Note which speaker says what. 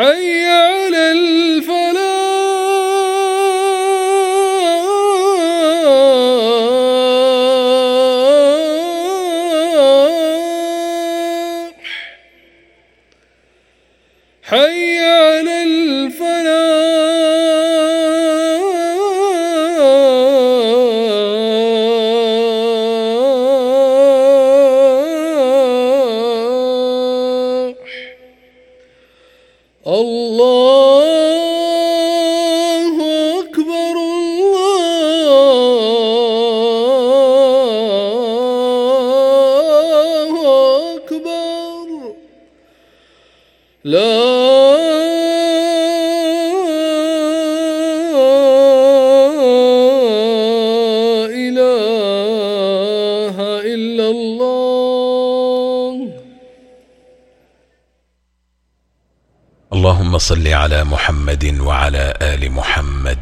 Speaker 1: حي على الفلاح. حي لا إله إلا الله.
Speaker 2: اللهم صل على محمد وعلى ال محمد.